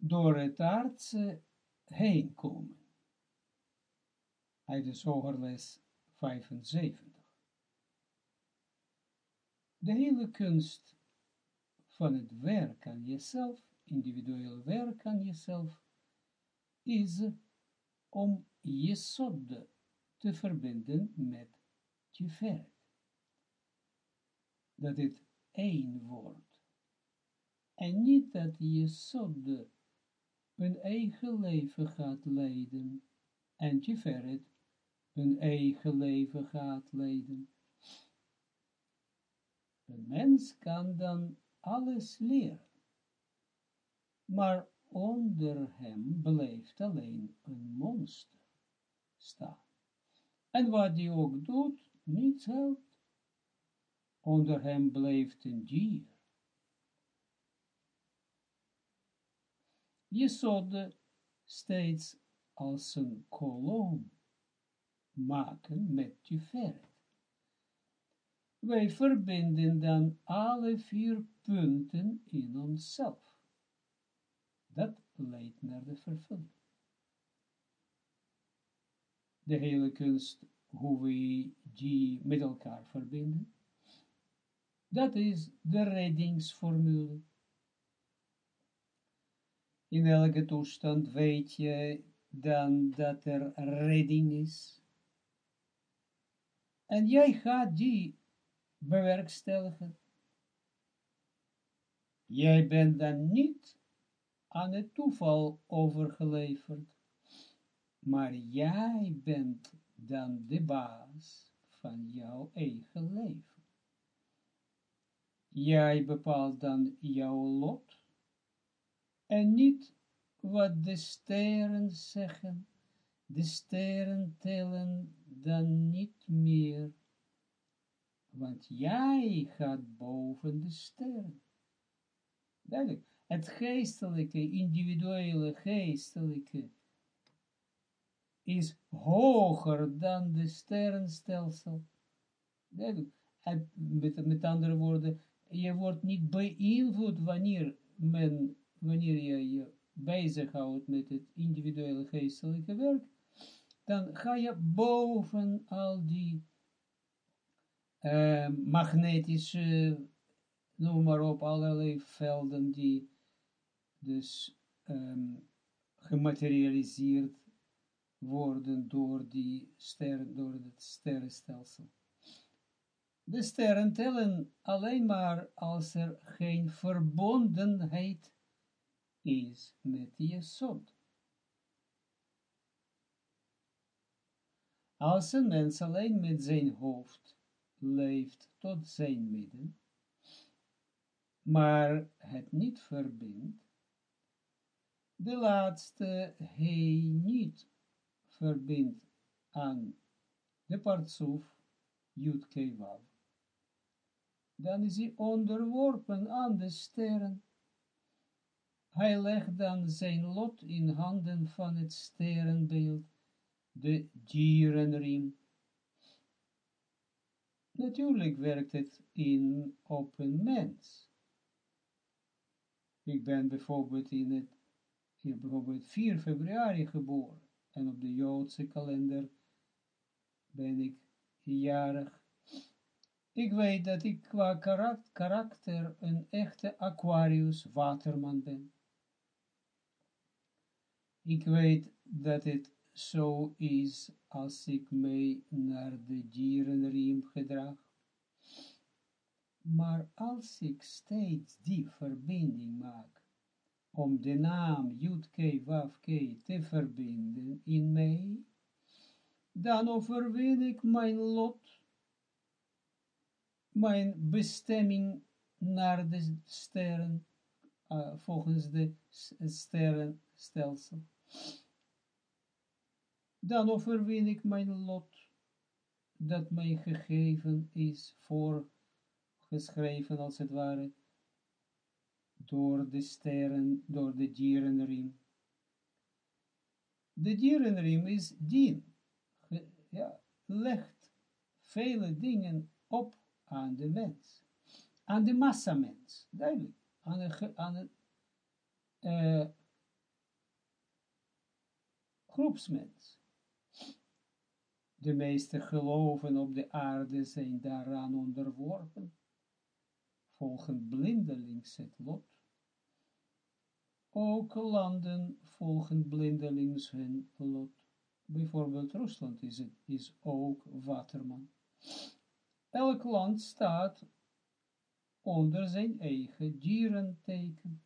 door het aardse heen komen. Uit de zogerles 75. De hele kunst van het werk aan jezelf, individueel werk aan jezelf, is om je te verbinden met Tiferet. Dat het één wordt. En niet dat je Jesod een eigen leven gaat leiden en Tiferet een eigen leven gaat leiden. Een mens kan dan alles leren, maar onder hem blijft alleen een monster staan. En wat hij ook doet, niets helpt. Onder hem blijft een dier. Je zou steeds als een kolom maken met Tiferet. Wij verbinden dan alle vier punten in onszelf. Dat leidt naar de vervulling. De hele kunst, hoe we die met elkaar verbinden, dat is de reddingsformule. In elke toestand weet je dan dat er redding is. En jij gaat die bewerkstelligen. Jij bent dan niet aan het toeval overgeleverd, maar jij bent dan de baas van jouw eigen leven. Jij bepaalt dan jouw lot en niet wat de sterren zeggen. De sterren tellen dan niet meer, want jij gaat boven de sterren. Duidelijk, het geestelijke, individuele geestelijke, is hoger dan de sterrenstelsel. Duidelijk, met, met andere woorden, je wordt niet beïnvloed wanneer men, wanneer je je bezighoudt met het individuele geestelijke werk, dan ga je boven al die uh, magnetische, noem maar op, allerlei velden die dus um, gematerialiseerd worden door die sterren, door het sterrenstelsel. De sterren tellen alleen maar als er geen verbondenheid is met Jesod. Als een mens alleen met zijn hoofd leeft tot zijn midden, maar het niet verbindt, de laatste hij niet verbindt aan de partsoef Yud dan is hij onderworpen aan de sterren. Hij legt dan zijn lot in handen van het sterrenbeeld, de dierenriem. Natuurlijk werkt het in op een mens. Ik ben bijvoorbeeld in het, hier bijvoorbeeld 4 februari geboren en op de Joodse kalender ben ik jarig ik weet dat ik qua karakter een echte Aquarius waterman ben. Ik weet dat het zo is als ik mij naar de dierenriem gedraag. Maar als ik steeds die verbinding maak, om de naam Jutke Wafke te verbinden in mij, dan overwin ik mijn lot mijn bestemming naar de sterren, uh, volgens de sterrenstelsel. Dan overwin ik mijn lot, dat mij gegeven is, voorgeschreven als het ware, door de sterren, door de dierenriem. De dierenriem is dien, ja, legt vele dingen op aan de mens. Aan de massamens, duidelijk. Aan, de, aan, het, uh, groepsmens. De meeste geloven op de aarde zijn daaraan onderworpen, volgen blindelings het lot. Ook landen volgen blindelings hun lot. Bijvoorbeeld Rusland is, het, is ook waterman. Elk land staat onder zijn eigen dierenteken.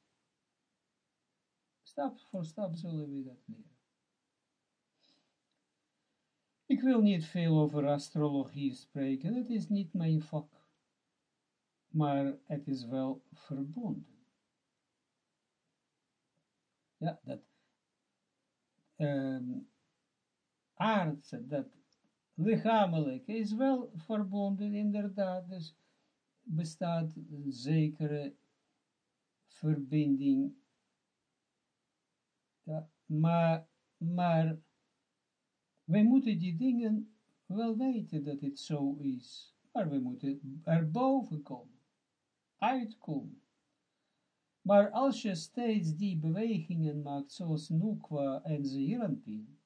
Stap voor stap zullen we dat leren. Ik wil niet veel over astrologie spreken, het is niet mijn vak, maar het is wel verbonden. Ja, dat um, aardse, dat lichamelijk is wel verbonden, inderdaad, dus bestaat een zekere verbinding, maar, maar wij moeten die dingen wel weten dat het zo is, maar we moeten erboven komen, uitkomen. Maar als je steeds die bewegingen maakt, zoals Nukwa en Zeeranpin,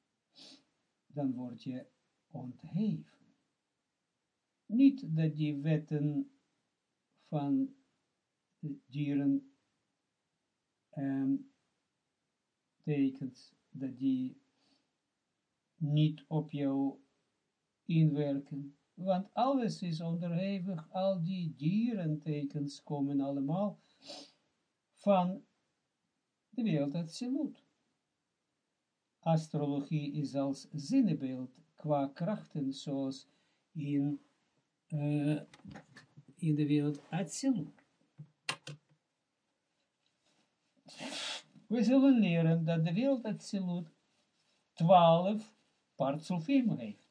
dan word je ontheven. Niet dat die wetten van dieren um, tekens, dat die niet op jou inwerken. Want alles is onderhevig, al die dierentekens komen allemaal van de wereld Atsilut. Astrologie is als zinnebeeld qua krachten, zoals in, uh, in de wereld Atsilut. We zullen leren dat de wereld Atsilut twaalf partsofim heeft.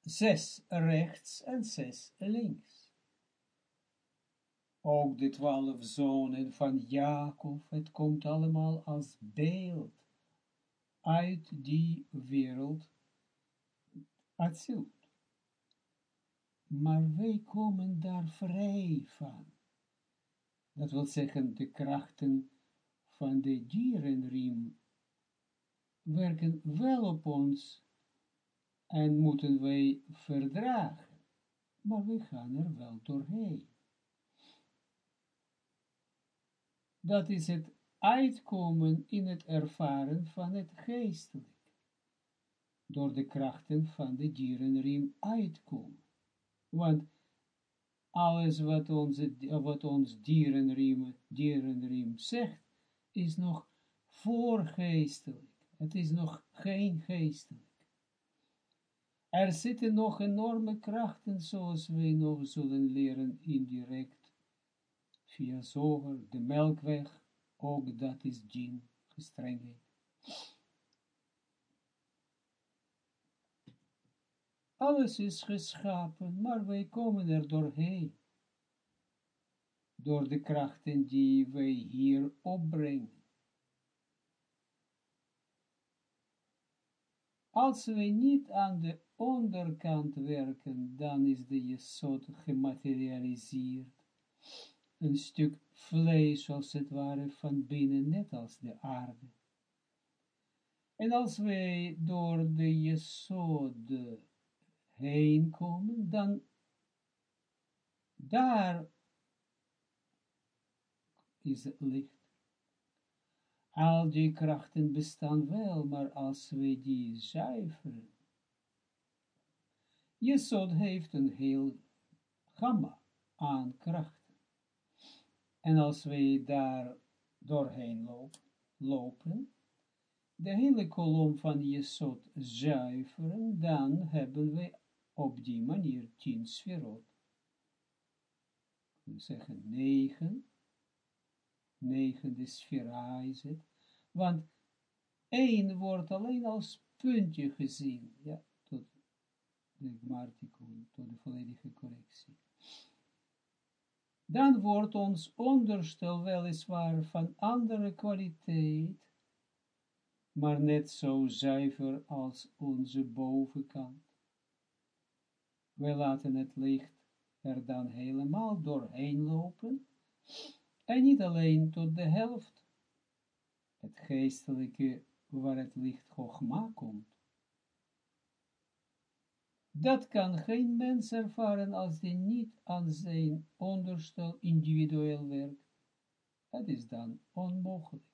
Zes rechts en zes links. Ook de twaalf zonen van Jacob, het komt allemaal als beeld uit die wereld Atsilut. Maar wij komen daar vrij van. Dat wil zeggen, de krachten van de dierenriem werken wel op ons en moeten wij verdragen, maar we gaan er wel doorheen. Dat is het uitkomen in het ervaren van het geestelijk, door de krachten van de dierenriem uitkomen. Want alles wat, onze, wat ons dierenriem, dierenriem zegt, is nog voorgeestelijk. Het is nog geen geestelijk. Er zitten nog enorme krachten, zoals wij nog zullen leren indirect, via zoger, de melkweg, ook dat is djinn, gestrengheid. Alles is geschapen, maar wij komen er doorheen door de krachten die wij hier opbrengen. Als we niet aan de onderkant werken, dan is de jesot gematerialiseerd. Een stuk vlees, als het ware, van binnen, net als de aarde. En als wij door de jesot heen komen, dan daar is licht. Al die krachten bestaan wel, maar als we die zuiveren. Jesod heeft een heel gamma aan krachten. En als we daar doorheen lopen, lopen de hele kolom van Jesod zuiveren, dan hebben we op die manier tien sferot. We zeggen negen negende sfera is het, want één wordt alleen als puntje gezien, ja, tot de gmartikon, tot de volledige correctie. Dan wordt ons onderstel weliswaar van andere kwaliteit, maar net zo zuiver als onze bovenkant. Wij laten het licht er dan helemaal doorheen lopen, en niet alleen tot de helft, het geestelijke waar het licht Chogma komt, dat kan geen mens ervaren als die niet aan zijn onderstel individueel werkt. Het is dan onmogelijk.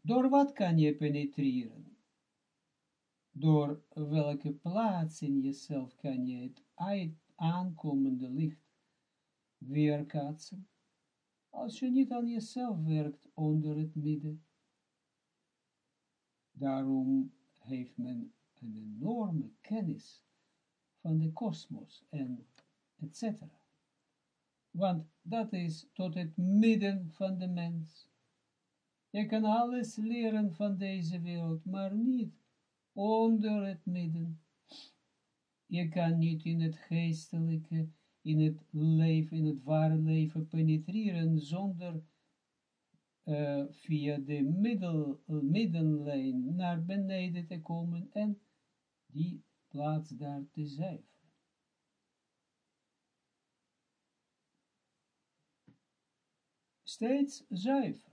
Door wat kan je penetreren? Door welke plaats in jezelf kan je het aankomende licht weerkaatsen? Als je niet aan jezelf werkt onder het midden. Daarom heeft men een enorme kennis van de kosmos en etc. Want dat is tot het midden van de mens. Je kan alles leren van deze wereld, maar niet onder het midden. Je kan niet in het geestelijke, in het leven, in het ware leven penetreren zonder uh, via de middel, middenlijn naar beneden te komen en die plaats daar te zuiveren. Steeds zuiver,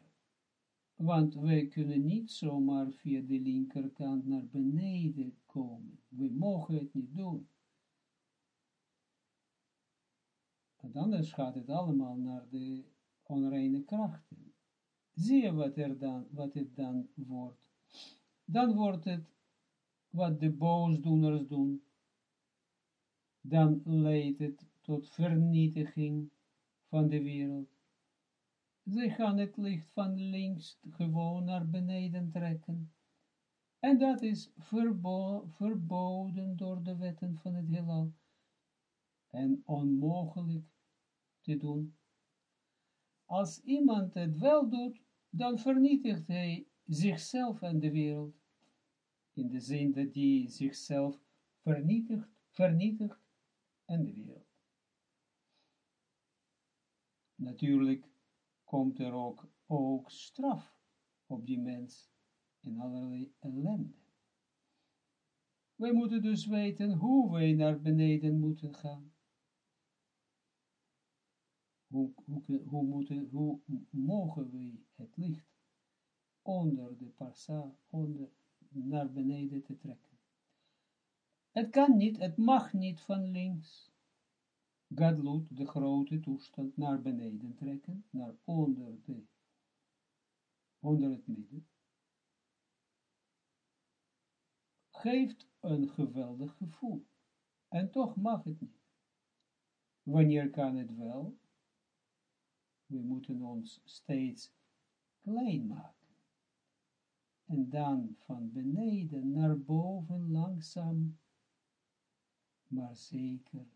want wij kunnen niet zomaar via de linkerkant naar beneden komen. We mogen het niet doen. Want anders gaat het allemaal naar de onreine krachten. Zie je wat, er dan, wat het dan wordt. Dan wordt het wat de boosdoeners doen. Dan leidt het tot vernietiging van de wereld. Zij gaan het licht van links gewoon naar beneden trekken. En dat is verbo verboden door de wetten van het heelal. En onmogelijk te doen. Als iemand het wel doet, dan vernietigt hij zichzelf en de wereld. In de zin dat hij zichzelf vernietigt, vernietigt en de wereld. Natuurlijk komt er ook, ook straf op die mens in allerlei ellende. Wij moeten dus weten hoe wij naar beneden moeten gaan. Hoe, hoe, hoe, moeten, hoe mogen wij het licht onder de parsa, onder, naar beneden te trekken? Het kan niet, het mag niet van links. Gadlut, de grote toestand, naar beneden trekken, naar onder, de, onder het midden. Geeft een geweldig gevoel. En toch mag het niet. Wanneer kan het wel? We moeten ons steeds klein maken. En dan van beneden naar boven langzaam, maar zeker